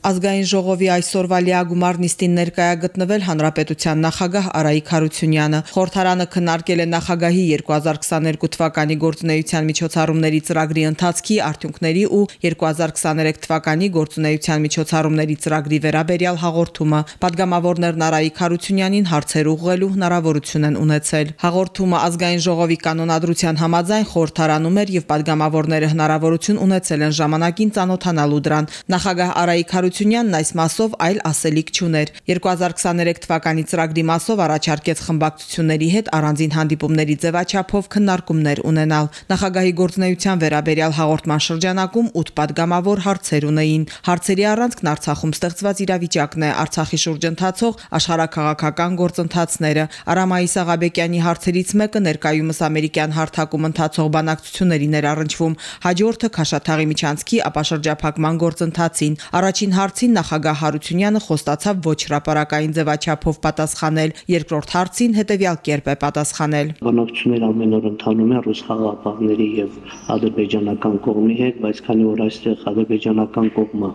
Ազգային ժողովի այսօրվա լիագումար նիստին ներկայ է գտնվել Հանրապետության նախագահ Արայիկ Հարությունյանը։ Խորհրդարանը քննարկել է նախագահի 2022 թվականի գործունեության միջոցառումների ծրագրի ընթացքի արդյունքների ու 2023 թվականի գործունեության միջոցառումների ծրագրի վերաբերյալ հաղորդումը։ Պատգամավորներն Արայիկ Հարությունյանին հարցեր ուղղելու հնարավորություն են ունեցել։ Հաղորդումը ազգային ժողովի կանոնադրության համաձայն խորհրդարանում էր եւ պատգամավորները հնարավորություն ունեցել են ժամանակին ծանոթանալու դրան։ Նախագահ Արայիկ Հարությունյանն այս մասով այլ ասելիք չուներ։ 2023 թվականի ծրագրի մասով առաջարկեց խմբակցությունների հետ առանձին հանդիպումների ձևաչափով քննարկումներ ունենալ։ Նախագահի գործնեայության վերաբերյալ հաղորդման շրջանակում 8 падգամավոր հարցեր ունեին։ Հարցերի առանցքն Արցախում ստեղծված իրավիճակն է, Արցախի շուրջ ընթացող աշխարհակաղակական գործընթացները։ Արամ Իսաղաբեկյանի հարցերից մեկը ներկայումս ամերիկյան հարթակում ընթացող բանակցությունների ներառնչվում, հաջորդը Քաշաթաղի միջանցքի ապաշրջափակման գործընթացին։ Առաջին հարցին նախագահ Հարությունյանը խոստացավ ոչ հրաապարակային ձևաչափով պատասխանել, երկրորդ հարցին հետևյալ կերպ է պատասխանել։ Բանակցությունները ամեն օր ընթանում են ռուս խաղաղապահների եւ ադրբեջանական կողմի հետ, բայց քանի որ այստեղ ադրբեջանական կողմը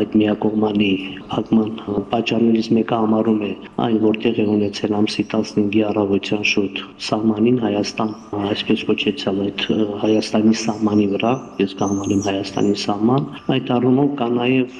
այդ միակողմանի փակման պատճառներից մեկը համարում է այն, որտեղ է ունեցել ամսի 15-ի առավոտյան շուտ սահմանին Հայաստան, այսպես կոչեցալ այդ Հայաստանի սահմանի վրա, ես կհամարեմ Հայաստանի սահման, այդ առումով կա նաեւ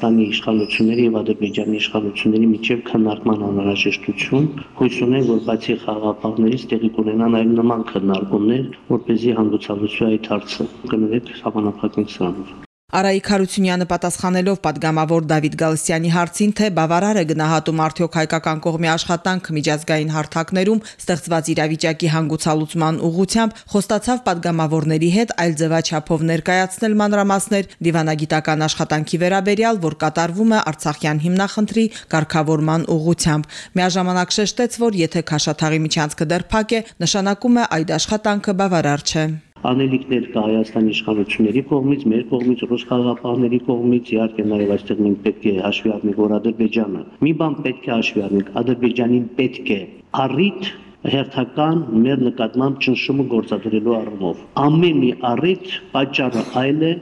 Հայաստանի իշխանությունների եւ Ադրբեջանի իշխանությունների միջև քննարկման անհրաժեշտություն, հույս ունեմ, որ բացի խաղապահներից տեղի կունենան այլ նման քննարկումներ, որ เป զի հանդուցալուծվի այդ հարցը։ Կներեք համանախագահ սրանով։ Արայիկ Հարությունյանը պատասխանելով падգամավոր Դավիթ Գալստյանի հարցին, թե բավարար է գնահատում արդյոք հայկական կողմի աշխատանք միջազգային հարթակներում ստեղծված իրավիճակի հանգուցալուծման ուղղությամբ, խոստացավ падգամավորների հետ այլ ձևաչափով ներկայացնել մանրամասներ դիվանագիտական աշխատանքի վերաբերյալ, որ կատարվում է Արցախյան հիմնախնդրի ղեկավարման ուղղությամբ։ Միաժամանակ շեշտեց, որ եթե Քաշաթաղի միջանցքը դեռ փակ է, նշանակում է այդ աշխատանքը բավարար չէ անելիքներ կա Հայաստանի իշխանությունների կողմից, մեր կողմից, ռուս խաղապահների կողմից, իհարկե նաև այստեղ մենք պետք է հաշվի առնենք, որ Ադրբեջանը մի բան պետք է հաշվի առնենք, Ադրբեջանին պետք է առիթ հերթական մեր նկատմամբ ճնշումը գործադրելու առումով։ Ամեն մի առիթ պատճառը այլ է,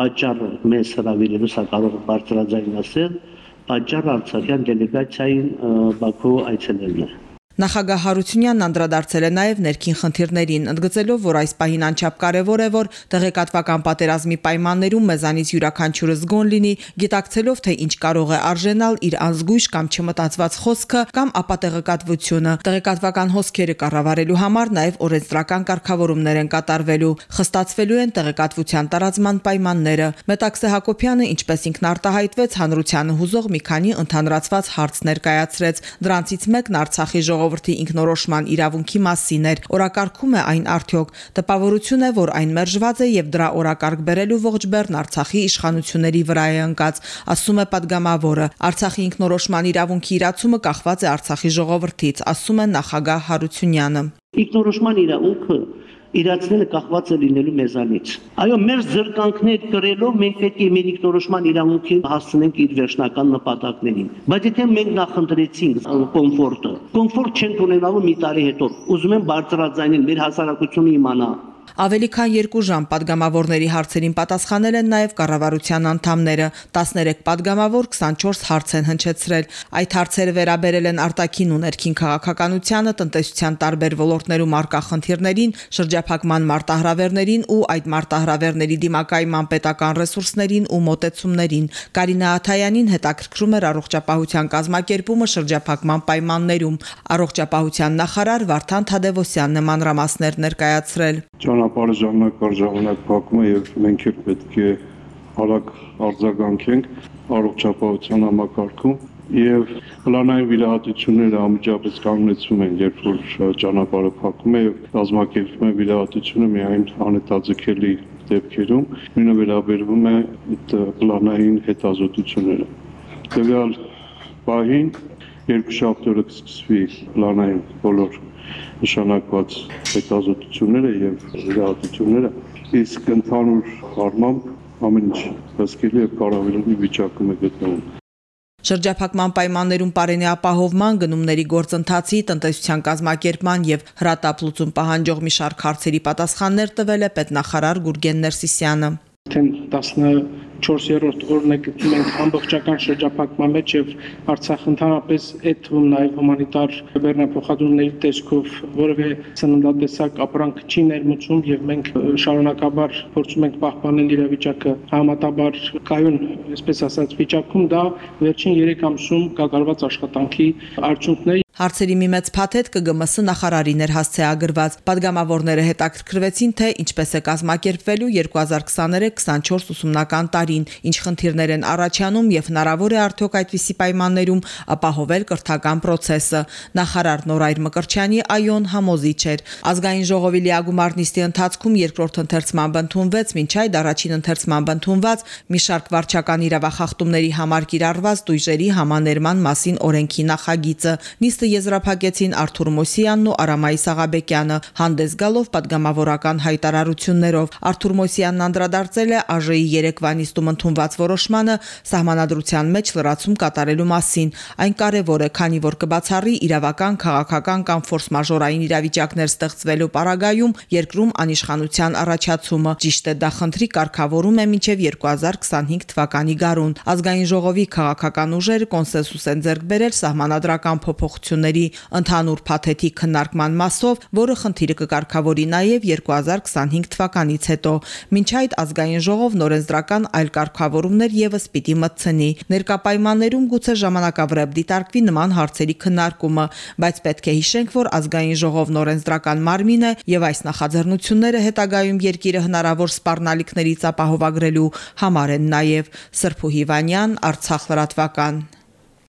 պատճառը մեզ հրավիրելու սա կարող է բարձրաձայն ասել, պատճառը Արցախյան դելեգացիային Բաքու այցելելն է։ Նախագահ Հարությունյանն անդրադարձել է նաև ներքին խնդիրներին, ընդգծելով, որ այս պահին անչափ կարևոր է, որ տեղեկատվական պատերազմի պայմաններում մեզանից յուրաքանչյուրը զգոն լինի, գիտակցելով, թե ինչ կարող է արժենալ իր անզգույշ կամ չմտածված խոսքը կամ ապատեղեկատվությունը։ Տեղեկատվական հոսքերը կառավարելու համար նաև օրենսդրական կարգավորումներ են կատարվելու, խստացվելու են տեղեկատվության տարածման պայմանները։ Մետաքսե Հակոբյանը, ինչպես ինքն արտահայտվեց, հանրությանը հուզող մի քանի ընդհանրացված հարց ներկայացրեց։ Դրանցից մեկն Արցախի ժողովրդի ժողովրդի ինքնորոշման իրավունքի մասին էր։ Օրակարգում է այն արդյոք տպավորություն է, որ այն մերժված է եւ դրա օրակարգ բերելու ողջ բեռն Արցախի իշխանությունների վրա է ընկած, ասում է падգամավորը։ Արցախի ինքնորոշման իրավունքի իրացումը կախված է Արցախի ժողովրդից, ասում է նախագահ Հարությունյանը։ Ինքնորոշման իրավունքը իրացնելը կախված է լինելու մեզանից։ Այո, մեր զրկանքներ կրելով մենք պետք է մեր ինքնորոշման իրավունքին հասցնենք իր վերջնական նպատակներին։ Բայց եթե մենք նախընտրեցինք կոմֆորտը, կոմֆորտ չենք ունենալու մի տարի հետո։ Ուզում եմ բարձրաձայնել մեր հասարակությունը իմանա, Ավելի քան 2 ժամ падգամավորների հարցերին պատասխանել են նաև կառավարության անդամները։ 13 падգամավոր 24 հարց են հնչեցրել։ Այդ հարցերը վերաբերել են արտաքին ու ներքին քաղաքականությանը, տնտեսության տարբեր ոլորտներում արկա խնդիրներին, շրջափակման մարտահրավերներին ու այդ մարտահրավերների դիմակայման պետական ռեսուրսներին ու մոտեցումներին։ Կարինա Աթայանին հետաքրքրում էր առողջապահության կազմակերպումը շրջափակման պայմաններում։ Առողջապահության նախարար Վարդան Թադևոսյանն է մանրամասներ ներկայացրել ճանապարհը ժամանակ առ ժամանակ փակում է եւ մենք էլ պետք է արագ արձագանքենք առողջապահության համակարգում եւ պլանային վիրահատությունները անմիջապես կանգնեցում են, երբ որ ճանապարհը փակում է եւ կազմակերպվում է վիրահատությունը միայն անհետաձգելի դեպքերում, նույնը վերաբերվում է պլանային հետազոտությունները։ Տվյալ պահին երկու շաբթի կսկսվի պլանային բոլոր նշանակված հետազոտությունները եւ զգացությունները իսկ ընդհանուր առմամբ ամեն ինչ հսկելի եւ կարավելի վիճակում է գտնվում Շրջափակման պայմաններում Պարենի ապահովման գնումների գործընթացի տնտեսության կազմակերպման եւ հրատապլուծում պահանջող մի շարք հարցերի պատասխաններ տվել է պետնախարար Գուրգեն Ներսիսյանը։ Արդեն 4-րդ օրն է գտնում ենք ամբողջական շրջափակման մեջ եւ Արցախ ընդհանրապես այդ թվում նաեւ հումանիտար բեռնափոխադրումների տեսքով որևէ սննդատեսակ ապրանք չի ներմուծում եւ մենք շարունակաբար փորձում ենք պահպանել իրավիճակը համատաբար կայուն, այսպես ասած, վիճակում դա վերջին 3 ամսում կատարված աշխատանքի արդյունքներ Հարցերի մի մեծ փաթեթ ԿԳՄՍ նախարարին էր հասցեագրված։ Պատգամավորները հետաքրքրվեցին, թե ինչպես է կազմակերպվելու 2023-24 ուսումնական տարին, ինչ խնդիրներ են առաջանում եւ հնարավոր է արդյոք այդպիսի պայմաններում ապահովել կրթական process-ը։ Նախարար Նորայր Մկրչյանի այոն համոզիչ էր։ Ազգային ժողովի լիագումար նիստի ընթացքում երկրորդ ընթերցման ընդունվեց, ոչ այդ առաջին ընթերցման ընդունված մի շարք վարչական իրավախախտումների համար կիրառված դույժերի համաներման մասին օրենքի նախագիծը։ Նիստը եզրափակեցին Արթուր Մոսյանն ու Արամայի Սաղաբեկյանը, հանդես գալով падգամավորական հայտարարություններով։ Արթուր Մոսյանն անդրադարձել է ԱԺ-ի Երևանի ստում ընդունված որոշմանը սահմանադրության մեջ լրացում կատարելու մասին։ Այն կարևոր է, քանի որ կբացառի իրավական, քաղաքական կամ ֆորս-մաժորային իրավիճակներ ստեղծվելու պարագայում երկրում անիշխանության առաջացումը։ Ճիշտ է, դա խնդրի կարգավորում է մինչև 2025 թվականի գարուն։ Ազգային ժողովի քաղաքական ուժերը կոնսենսուս են ձեռք բերել սահմանադրական փոփոխություն ընկերությունների ընդհանուր փաթեթի քննարկման մասով, որը խնդիրը կկարգավորի նաև 2025 թվականից հետո։ Մինչ այդ ազգային ժողովն օրենսդրական այլ կարգավորումներ եւս պիտի մտցնի։ Ներկա պայմաններում գուցե ժամանակավրեպ դիտարկվի նման հարցերի քննարկումը, բայց պետք է հիշենք, որ ազգային ժողովն օրենսդրական մարմին է եւ այս նախաձեռնությունները հետագայում երկիրը հնարավոր սպառնալիքներից ապահովագրելու համար են նաև Սրփու Հիվանյան, Արցախ լրատվական։